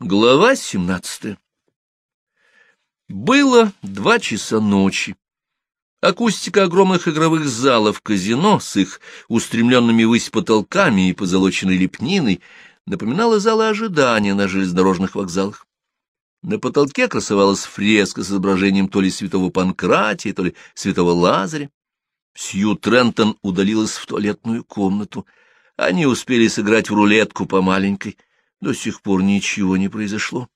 Глава семнадцатая Было два часа ночи. Акустика огромных игровых залов казино с их устремленными ввысь потолками и позолоченной лепниной напоминала залы ожидания на железнодорожных вокзалах. На потолке красовалась фреска с изображением то ли святого Панкратия, то ли святого Лазаря. Сью Трентон удалилась в туалетную комнату. Они успели сыграть в рулетку по маленькой — до сих пор ничего не произошло.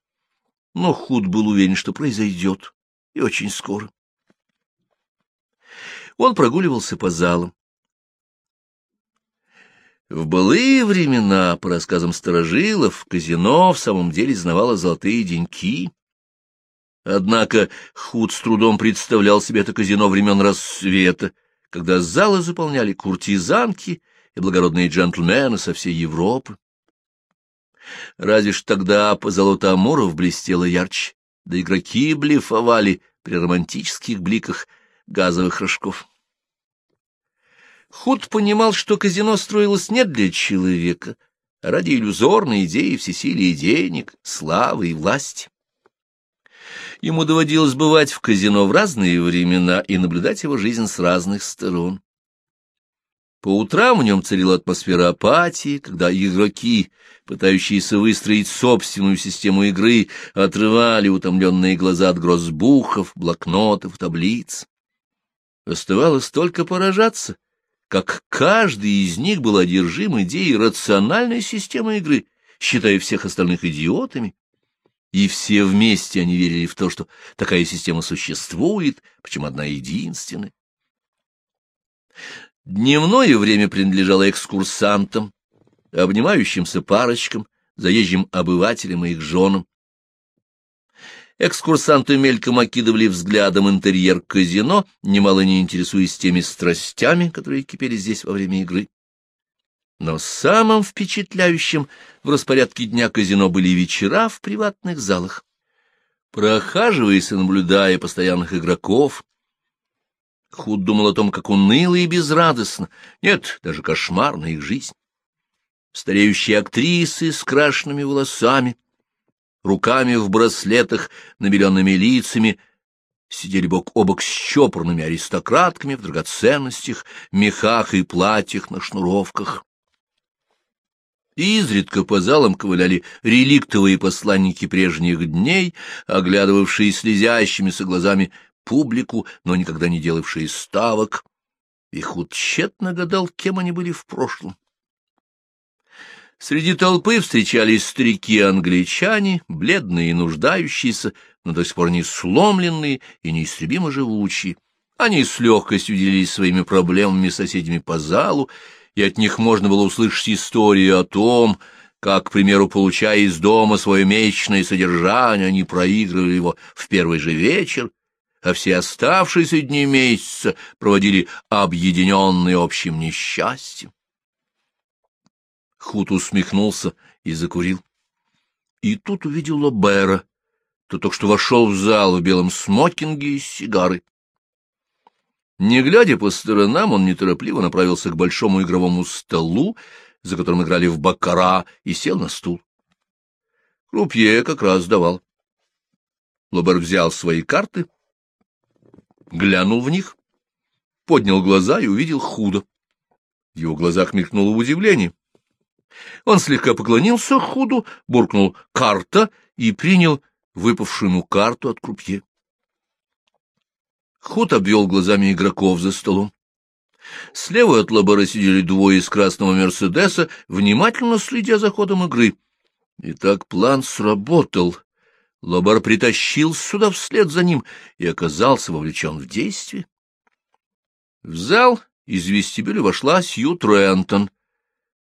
Но Худ был уверен, что произойдет, и очень скоро. Он прогуливался по залам. В былые времена, по рассказам старожилов, казино в самом деле знавало золотые деньки. Однако Худ с трудом представлял себе это казино времен рассвета, когда залы заполняли куртизанки и благородные джентльмены со всей Европы. Разве ж тогда позолота Амуров блестела ярче, да игроки блефовали при романтических бликах газовых рожков. Худ понимал, что казино строилось не для человека, а ради иллюзорной идеи всесилия денег, славы и власти. Ему доводилось бывать в казино в разные времена и наблюдать его жизнь с разных сторон. По утрам в нем царила атмосфера апатии, когда игроки, пытающиеся выстроить собственную систему игры, отрывали утомленные глаза от грозбухов, блокнотов, таблиц. Оставалось только поражаться, как каждый из них был одержим идеей рациональной системы игры, считая всех остальных идиотами, и все вместе они верили в то, что такая система существует, причем одна единственная. Дневное время принадлежало экскурсантам, обнимающимся парочкам, заезжим обывателям и их женам. Экскурсанты мельком окидывали взглядом интерьер казино, немало не интересуясь теми страстями, которые кипели здесь во время игры. Но самым впечатляющим в распорядке дня казино были вечера в приватных залах. Прохаживаясь и наблюдая постоянных игроков, Худ думал о том, как уныло и безрадостно, нет, даже кошмарна их жизнь. Стареющие актрисы с крашенными волосами, руками в браслетах, набеленными лицами, сидели бок о бок с чопорными аристократками в драгоценностях, мехах и платьях на шнуровках. Изредка по залам ковыляли реликтовые посланники прежних дней, оглядывавшие слезящимися глазами публику, но никогда не делавшие ставок, и Худ тщетно гадал, кем они были в прошлом. Среди толпы встречались старики-англичане, бледные и нуждающиеся, но до сих пор не сломленные и неистребимо живучие. Они с легкостью делились своими проблемами с соседями по залу, и от них можно было услышать историю о том, как, к примеру, получая из дома свое месячное содержание, они проигрывали его в первый же вечер, а все оставшиеся дни месяца проводили объединенные общим несчастьем. Хут усмехнулся и закурил. И тут увидел Лобера. Тот только что вошел в зал в белом смокинге и с сигарой. Не глядя по сторонам, он неторопливо направился к большому игровому столу, за которым играли в баккара, и сел на стул. Крупье как раз давал. Лобер взял свои карты — глянул в них, поднял глаза и увидел худо. В его глазах мелькнуло удивление. Он слегка поклонился худу, буркнул «карта» и принял выпавшую карту от крупье. Худ обвел глазами игроков за столом. Слева от лабора сидели двое из красного «Мерседеса», внимательно следя за ходом игры. Итак, план сработал. Лобар притащил сюда вслед за ним и оказался вовлечен в действие. В зал из вестибюля вошла Сью Трентон.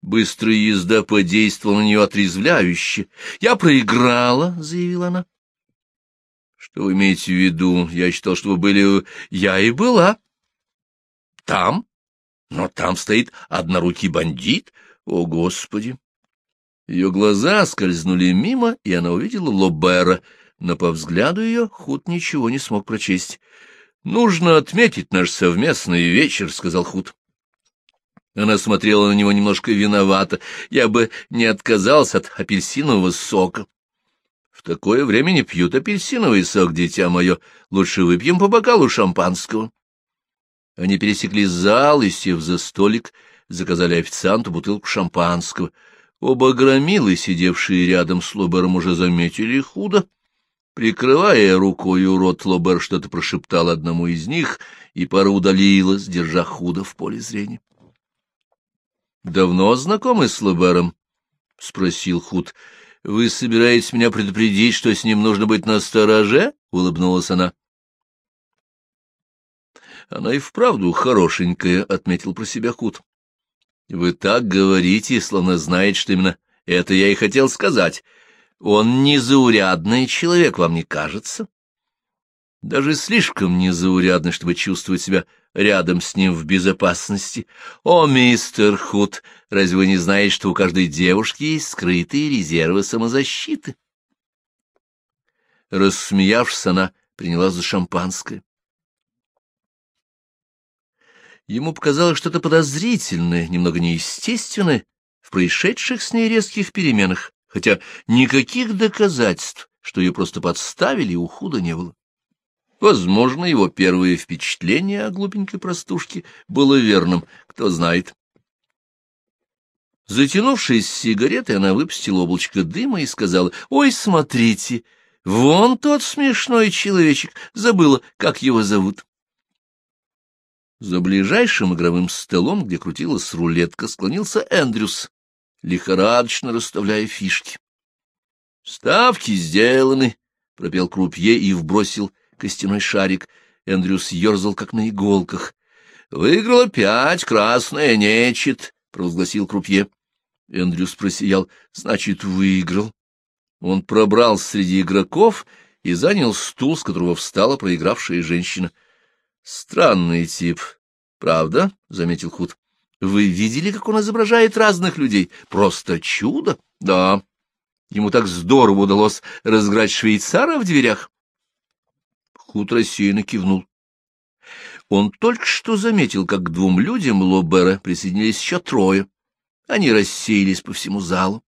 Быстрая езда подействовала на нее отрезвляюще. «Я проиграла», — заявила она. «Что вы имеете в виду? Я считал, что вы были...» «Я и была». «Там? Но там стоит однорукий бандит. О, Господи!» Ее глаза скользнули мимо, и она увидела Лобера, но по взгляду ее Худ ничего не смог прочесть. — Нужно отметить наш совместный вечер, — сказал Худ. Она смотрела на него немножко виновато. Я бы не отказался от апельсинового сока. В такое время не пьют апельсиновый сок, дитя мое. Лучше выпьем по бокалу шампанского. Они пересекли зал и, сев за столик, заказали официанту бутылку шампанского. Оба громилы, сидевшие рядом с Лобером, уже заметили худо. Прикрывая рукою рот, Лобер что-то прошептал одному из них, и пара удалилась, держа худо в поле зрения. — Давно знакомы с Лобером? — спросил Худ. — Вы собираетесь меня предупредить, что с ним нужно быть настороже? — улыбнулась она. — Она и вправду хорошенькая, — отметил про себя Худ. — Вы так говорите, словно знаете, что именно это я и хотел сказать. Он незаурядный человек, вам не кажется? Даже слишком незаурядный, чтобы чувствовать себя рядом с ним в безопасности. О, мистер Худ, разве вы не знаете, что у каждой девушки есть скрытые резервы самозащиты? Рассмеявшись, она приняла за шампанское. Ему показалось что-то подозрительное, немного неестественное в происшедших с ней резких переменах, хотя никаких доказательств, что ее просто подставили, у худа не было. Возможно, его первое впечатление о глупенькой простушке было верным, кто знает. Затянувшись сигаретой, она выпустила облачко дыма и сказала, «Ой, смотрите, вон тот смешной человечек, забыла, как его зовут». За ближайшим игровым столом, где крутилась рулетка, склонился Эндрюс, лихорадочно расставляя фишки. «Ставки сделаны», — пропел крупье и вбросил костяной шарик. Эндрюс ерзал, как на иголках. «Выиграла пять, красная нечет», — провозгласил крупье. Эндрюс просиял. «Значит, выиграл». Он пробрал среди игроков и занял стул, с которого встала проигравшая женщина. Странный тип, правда? — заметил Худ. — Вы видели, как он изображает разных людей? Просто чудо! Да. Ему так здорово удалось разыграть швейцара в дверях. Худ рассеянно кивнул. Он только что заметил, как к двум людям Лобера присоединились еще трое. Они рассеялись по всему залу.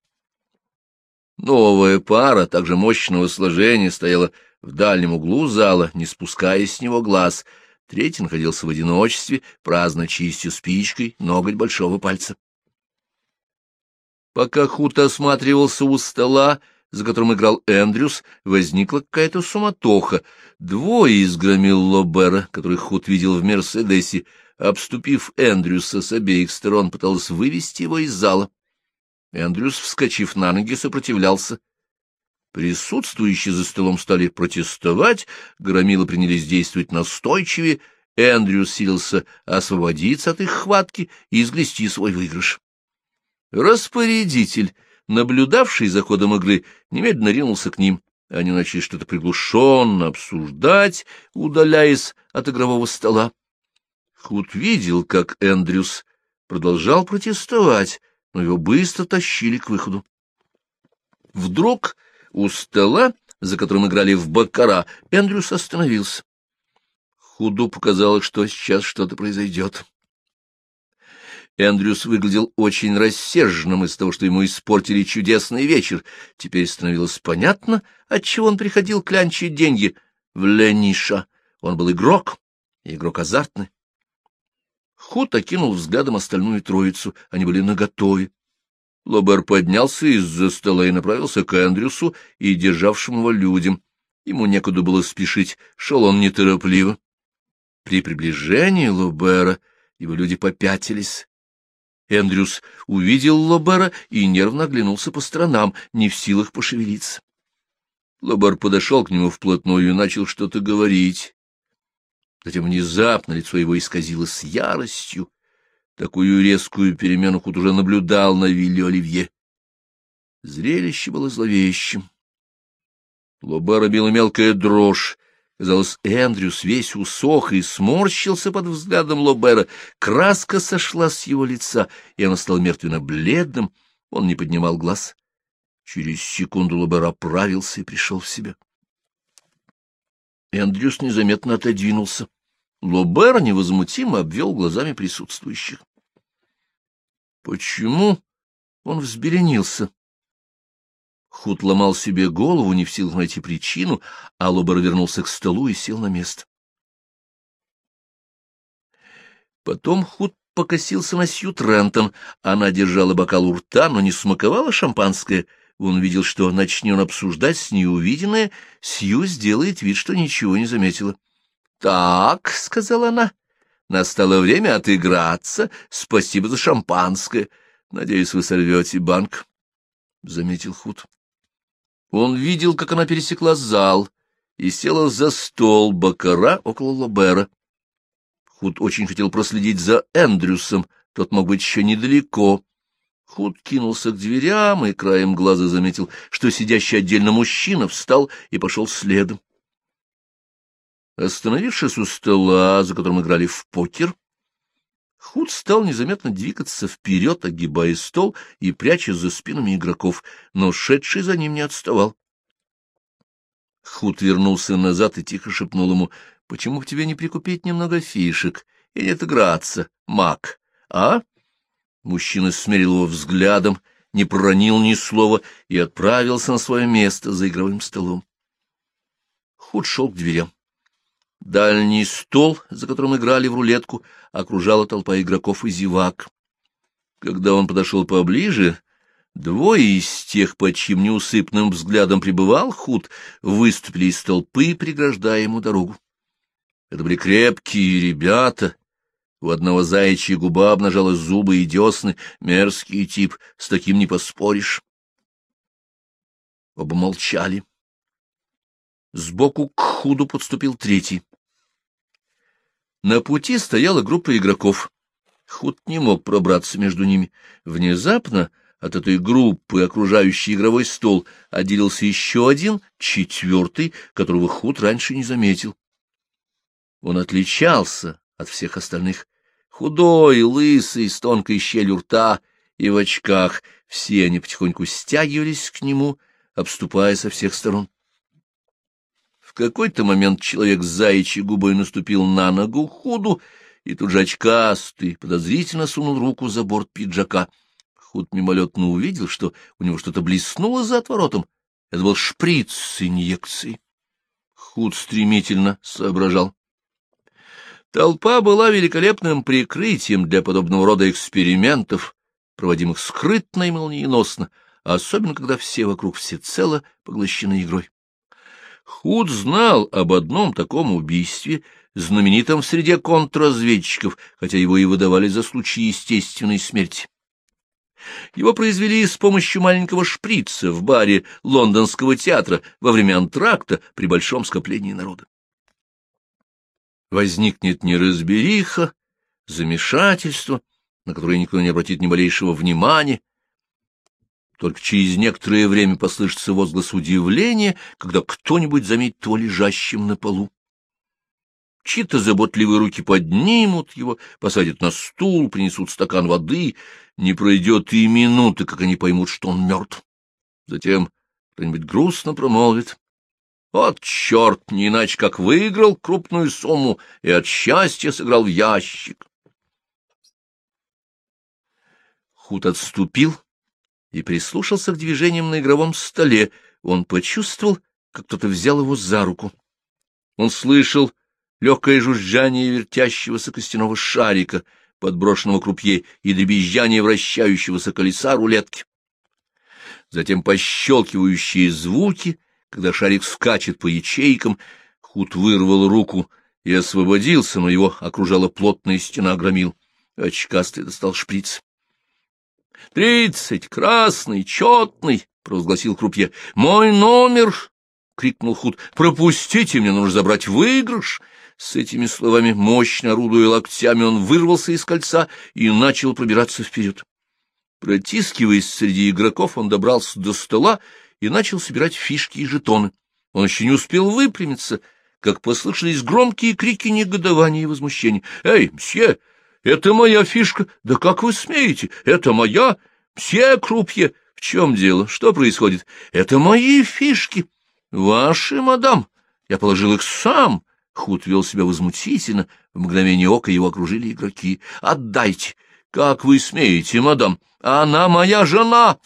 Новая пара, также мощного сложения, стояла в дальнем углу зала, не спуская с него глаз — Третий находился в одиночестве, праздно чистя спичкой ноготь большого пальца. Пока Хут осматривался у стола, за которым играл Эндрюс, возникла какая-то суматоха. Двое из громил Лобера, которых Хут видел в Мерседесе, обступив Эндрюса с обеих сторон, пыталась вывести его из зала. Эндрюс, вскочив на ноги, сопротивлялся. Присутствующие за столом стали протестовать, громилы принялись действовать настойчивее, Эндрю силился освободиться от их хватки и изгрести свой выигрыш. Распорядитель, наблюдавший за ходом игры, немедленно ринулся к ним. Они начали что-то приглушенно обсуждать, удаляясь от игрового стола. Худ видел, как Эндрюс продолжал протестовать, но его быстро тащили к выходу. Вдруг у стола, за которым играли в баккара, Эндрюс остановился. Худу показалось, что сейчас что-то произойдет. Эндрюс выглядел очень рассерженным из того, что ему испортили чудесный вечер. Теперь становилось понятно, отчего он приходил клянчить деньги в Лениша. Он был игрок, игрок азартный. Худ окинул взглядом остальную троицу. Они были наготове. Лобер поднялся из-за стола и направился к Эндрюсу и державшим его людям. Ему некуда было спешить, шел он неторопливо. При приближении Лобера его люди попятились. Эндрюс увидел Лобера и нервно оглянулся по сторонам, не в силах пошевелиться. Лобер подошел к нему вплотную и начал что-то говорить. Затем внезапно лицо его исказилось яростью. Такую резкую перемену Худ уже наблюдал на вилле Оливье. Зрелище было зловещим. Лобара била мелкая дрожь. Казалось, Эндрюс весь усох и сморщился под взглядом Лобера. Краска сошла с его лица, и оно стало мертвенно-бледным. Он не поднимал глаз. Через секунду Лобер оправился и пришел в себя. Эндрюс незаметно отодвинулся. Лобер невозмутимо обвел глазами присутствующих. Почему он взбеленился? Худ ломал себе голову, не в силах найти причину, а Лобер вернулся к столу и сел на место. Потом Худ покосился на Сью Трентон. Она держала бокал у рта, но не смаковала шампанское. Он видел, что начнет обсуждать с ней увиденное, Сью сделает вид, что ничего не заметила. — Так, — сказала она, — настало время отыграться. Спасибо за шампанское. Надеюсь, вы сорвете банк, — заметил Худ. Он видел, как она пересекла зал и села за стол Бакара около Лобера. Худ очень хотел проследить за Эндрюсом, тот мог быть еще недалеко. Худ кинулся к дверям и краем глаза заметил, что сидящий отдельно мужчина встал и пошел следом. Остановившись у стола, за которым играли в покер, Худ стал незаметно двигаться вперед, огибая стол и прячась за спинами игроков, но шедший за ним не отставал. Худ вернулся назад и тихо шепнул ему, — Почему бы тебе не прикупить немного фишек и не отыграться, маг, а? Мужчина смерил его взглядом, не проронил ни слова и отправился на свое место за игровым столом. Худ шел к дверям. Дальний стол, за которым играли в рулетку, окружала толпа игроков и зевак. Когда он подошел поближе, двое из тех, под чьим неусыпным взглядом пребывал худ, выступили из толпы, преграждая ему дорогу. Это были крепкие ребята. У одного заячья губа обнажала зубы и десны, мерзкий тип, с таким не поспоришь. Оба молчали. Сбоку к худу подступил третий. На пути стояла группа игроков. Худ не мог пробраться между ними. Внезапно от этой группы, окружающей игровой стол, отделился еще один, четвертый, которого Худ раньше не заметил. Он отличался от всех остальных. Худой, лысый, с тонкой щелью рта и в очках. Все они потихоньку стягивались к нему, обступая со всех сторон. В какой-то момент человек с заячьей губой наступил на ногу Худу, и тут же очкастый подозрительно сунул руку за борт пиджака. Худ мимолетно увидел, что у него что-то блеснуло за отворотом. Это был шприц с инъекцией. Худ стремительно соображал. Толпа была великолепным прикрытием для подобного рода экспериментов, проводимых скрытно и молниеносно, особенно когда все вокруг всецело поглощены игрой. Худ знал об одном таком убийстве, знаменитом в среде контрразведчиков, хотя его и выдавали за случай естественной смерти. Его произвели с помощью маленького шприца в баре лондонского театра во время антракта при большом скоплении народа. Возникнет неразбериха, замешательство, на которое никто не обратит ни малейшего внимания, только через некоторое время послышится возглас удивления, когда кто-нибудь заметит его лежащим на полу. Чьи-то заботливые руки поднимут его, посадят на стул, принесут стакан воды. Не пройдет и минуты, как они поймут, что он мертв. Затем кто-нибудь грустно промолвит. Вот черт, не иначе как выиграл крупную сумму и от счастья сыграл в ящик. Худ отступил, и прислушался к движениям на игровом столе. Он почувствовал, как кто-то взял его за руку. Он слышал легкое жужжание вертящегося костяного шарика, подброшенного крупье, и дребезжание вращающегося колеса рулетки. Затем пощелкивающие звуки, когда шарик скачет по ячейкам, Худ вырвал руку и освободился, но его окружала плотная стена громил. Очкастый достал шприц. — Тридцать, красный, четный, — провозгласил Крупье. — Мой номер! — крикнул Худ. — Пропустите, мне нужно забрать выигрыш! С этими словами, мощно орудуя локтями, он вырвался из кольца и начал пробираться вперед. Протискиваясь среди игроков, он добрался до стола и начал собирать фишки и жетоны. Он еще не успел выпрямиться, как послышались громкие крики негодования и возмущения. — Эй, мсье! Это моя фишка. Да как вы смеете? Это моя. Все крупье. В чем дело? Что происходит? Это мои фишки. Ваши, мадам. Я положил их сам. Худ вел себя возмутительно. В мгновение ока его окружили игроки. Отдайте. Как вы смеете, мадам? Она моя жена.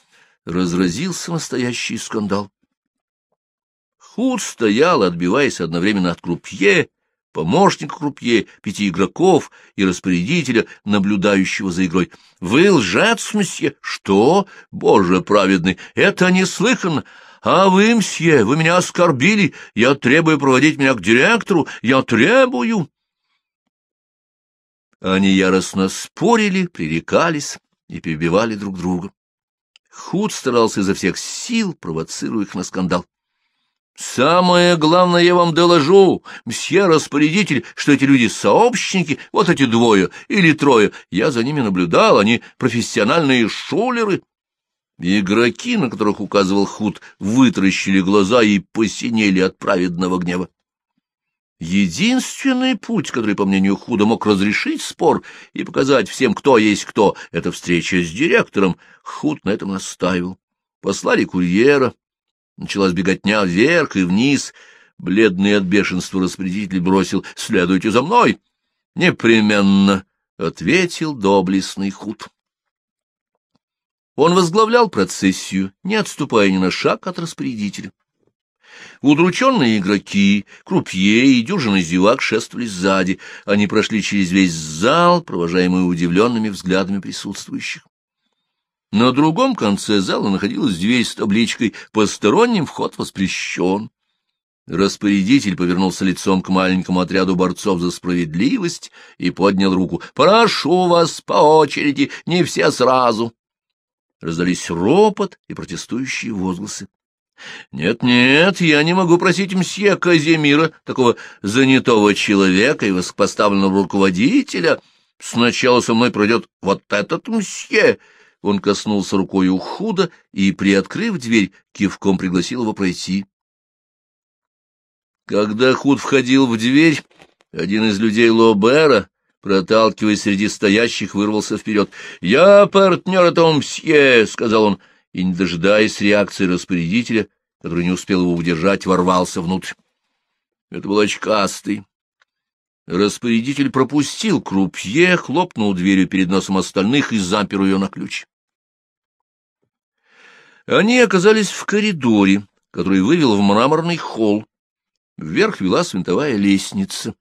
разразился настоящий скандал. Худ стоял, отбиваясь одновременно от крупье, помощника крупье, пяти игроков и распорядителя, наблюдающего за игрой. — Вы лжец, мсье? Что? Боже праведный, это неслыханно! А вы, мсье, вы меня оскорбили, я требую проводить меня к директору, я требую! Они яростно спорили, пререкались и перебивали друг друга. Худ старался изо всех сил, провоцируя их на скандал. Самое главное я вам доложу, мсье распорядитель, что эти люди сообщники, вот эти двое или трое. Я за ними наблюдал, они профессиональные шулеры. Игроки, на которых указывал Худ, вытаращили глаза и посинели от праведного гнева. Единственный путь, который, по мнению Худа, мог разрешить спор и показать всем, кто есть кто, — это встреча с директором. Худ на этом настаивал. Послали курьера, Началась беготня вверх и вниз. Бледный от бешенства распорядитель бросил «Следуйте за мной!» «Непременно!» — ответил доблестный худ. Он возглавлял процессию, не отступая ни на шаг от распорядителя. Удрученные игроки, крупье и дюжины зевак шествовали сзади. Они прошли через весь зал, провожаемые удивленными взглядами присутствующих. На другом конце зала находилась дверь с табличкой «Посторонним вход воспрещен». Распорядитель повернулся лицом к маленькому отряду борцов за справедливость и поднял руку. «Прошу вас по очереди, не все сразу!» Раздались ропот и протестующие возгласы. «Нет-нет, я не могу просить мсье Казимира, такого занятого человека и высокопоставленного руководителя. Сначала со мной пройдет вот этот мсье!» Он коснулся рукой худо и, приоткрыв дверь, кивком пригласил его пройти. Когда Худ входил в дверь, один из людей Лобера, проталкиваясь среди стоящих, вырвался вперед. — Я партнер этого мсье, — сказал он, и, не дожидаясь реакции распорядителя, который не успел его удержать, ворвался внутрь. Это был очкастый. Распорядитель пропустил крупье, хлопнул дверью перед носом остальных и запер ее на ключ. Они оказались в коридоре, который вывел в мраморный холл. Вверх вела свинтовая лестница.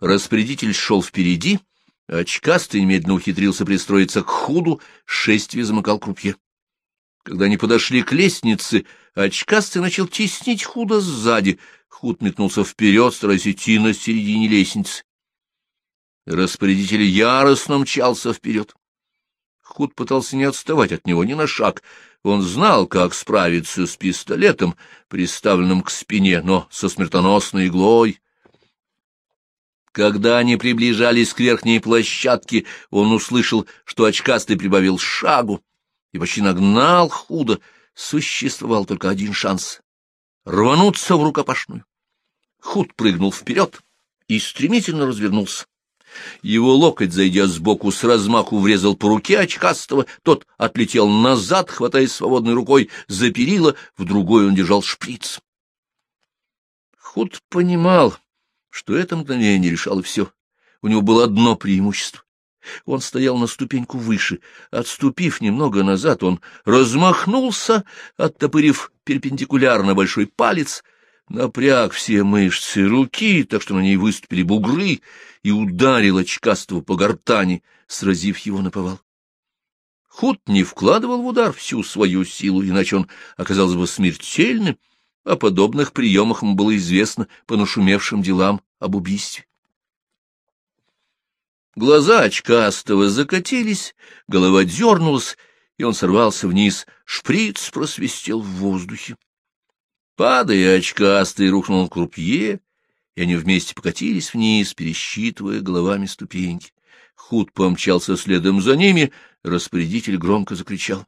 Распорядитель шел впереди, очкастый немедленно ухитрился пристроиться к худу, шествие замыкал крупье. Когда они подошли к лестнице, очкастый начал теснить худо сзади. Худ метнулся вперед, стараясь идти на середине лестницы. Распорядитель яростно мчался вперед. Худ пытался не отставать от него ни на шаг. Он знал, как справиться с пистолетом, приставленным к спине, но со смертоносной иглой. Когда они приближались к верхней площадке, он услышал, что очкастый прибавил шагу и почти нагнал худо. Существовал только один шанс — рвануться в рукопашную. Худ прыгнул вперед и стремительно развернулся. Его локоть, зайдя сбоку, с размаху врезал по руке очкастого, тот отлетел назад, хватаясь свободной рукой за перила, в другой он держал шприц. Худ понимал, что это мгновение решало все. У него было одно преимущество. Он стоял на ступеньку выше. Отступив немного назад, он размахнулся, оттопырив перпендикулярно большой палец — напряг все мышцы руки, так что на ней выступили бугры, и ударил очкастого по гортани, сразив его на повал. Худ не вкладывал в удар всю свою силу, иначе он оказался бы смертельным, о подобных приемах ему было известно по нашумевшим делам об убийстве. Глаза очкастого закатились, голова дернулась, и он сорвался вниз, шприц просвистел в воздухе. Падая, очкастый рухнул крупье, и они вместе покатились вниз, пересчитывая головами ступеньки. Худ помчался следом за ними, распорядитель громко закричал.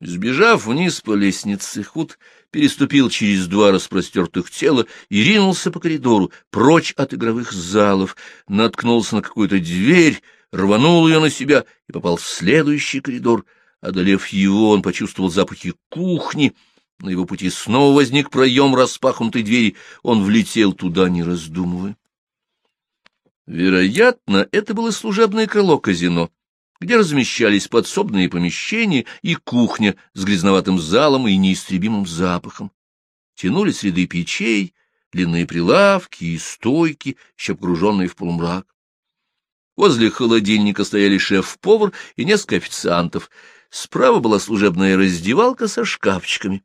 Сбежав вниз по лестнице, Худ переступил через два распростертых тела и ринулся по коридору, прочь от игровых залов, наткнулся на какую-то дверь, рванул ее на себя и попал в следующий коридор. Одолев его, он почувствовал запахи кухни — на его пути снова возник проем распахнутой двери. Он влетел туда, не раздумывая. Вероятно, это было служебное крыло казино. Где размещались подсобные помещения и кухня с грязноватым залом и неистребимым запахом. Тянулись ряды печей, длинные прилавки и стойки, еще погруженные в полумрак. Возле холодильника стояли шеф-повар и несколько официантов. Справа была служебная раздевалка со шкафчиками.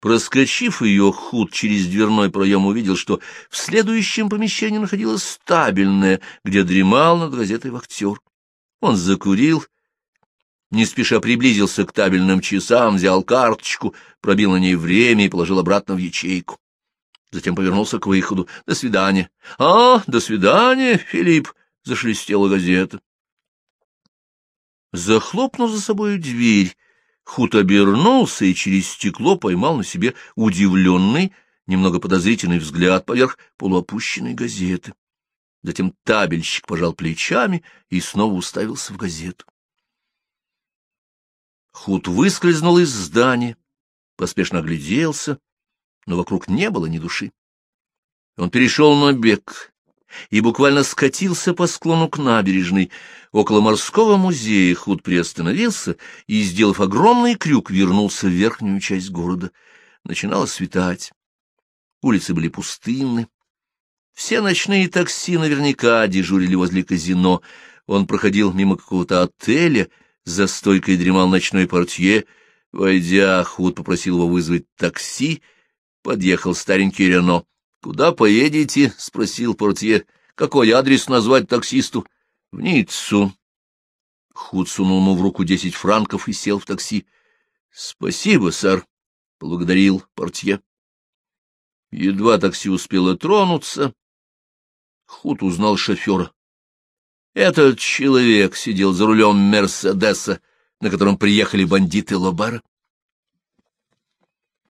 Проскочив ее, Худ через дверной проем увидел, что в следующем помещении находилась стабильная, где дремал над газетой вахтер. Он закурил, не спеша приблизился к табельным часам, взял карточку, пробил на ней время и положил обратно в ячейку. Затем повернулся к выходу. «До свидания». «А, до свидания, Филипп», — зашелестела газета. Захлопнув за собой дверь, Худ обернулся и через стекло поймал на себе удивленный, немного подозрительный взгляд поверх полуопущенной газеты. Затем табельщик пожал плечами и снова уставился в газету. Худ выскользнул из здания, поспешно огляделся, но вокруг не было ни души. Он перешел на бег и буквально скатился по склону к набережной. Около морского музея Худ приостановился и, сделав огромный крюк, вернулся в верхнюю часть города. Начинало светать. Улицы были пустынны. Все ночные такси наверняка дежурили возле казино. Он проходил мимо какого-то отеля, за стойкой дремал ночной портье. Войдя, Худ попросил его вызвать такси. Подъехал старенький Рено. — Куда поедете? — спросил портье. — Какой адрес назвать таксисту? — В Ниццу. Худ сунул ему в руку десять франков и сел в такси. — Спасибо, сэр, — благодарил портье. Едва такси успело тронуться, Худ узнал шофера. Этот человек сидел за рулем Мерседеса, на котором приехали бандиты Лобара.